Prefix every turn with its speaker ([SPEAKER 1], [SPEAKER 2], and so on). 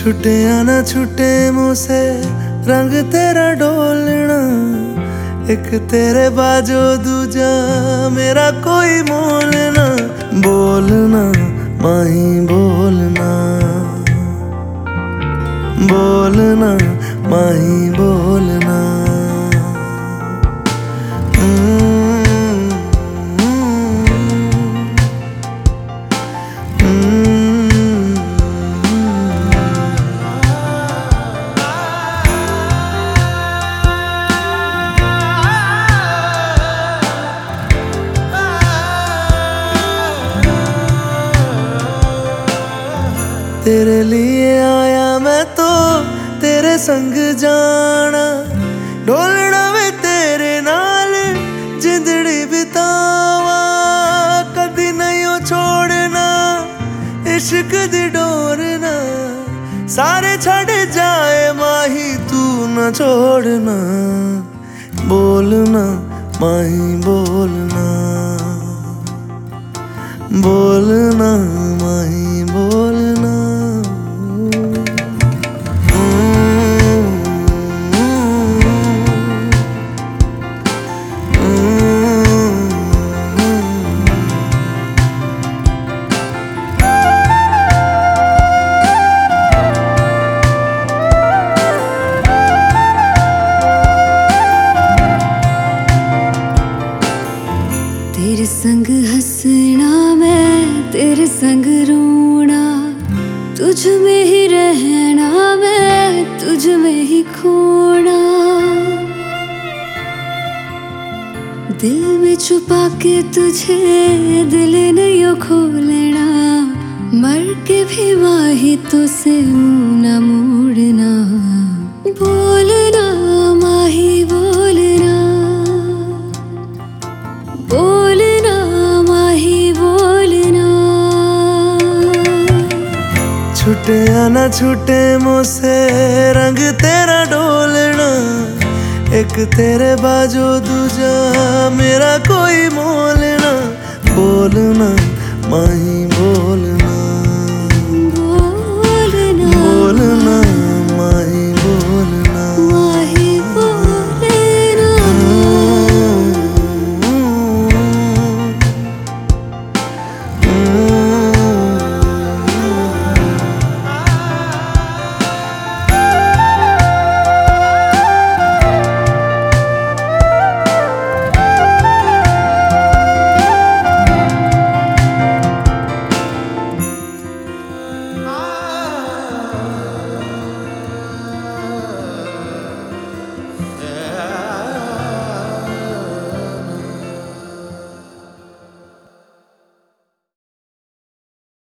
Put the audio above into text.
[SPEAKER 1] छुटे आना छुटे मुझसे, रंग तेरा डोलना एक तेरे बाजो दूजा, मेरा कोई मोलना बोलना माही बोलना बोलना माही बोलना तेरे लिए आया मैं तो तेरे संग जाना ढोलना वे तेरे नाल जिंदड़ी बितावा कदी नहीं छोड़ना इश्क दी डोरना सारे छड़ जाए माही तू न छोड़ना बोलना माही बोलना बोलना माही बोलना
[SPEAKER 2] तेरे संग हंसना, मैं तेरे संग रोना, तुझ में ही रहना, मैं तुझ में ही खोना। दिल में छुपा के तुझे दिल नहीं खोलना मर के भी माही तो मुँह न मोड़ना। बोलना
[SPEAKER 1] छुटे आना छूटे मुझसे, रंग तेरा डोलना एक तेरे बाजो दूजा मेरा कोई मोलना बोलना माही बोलना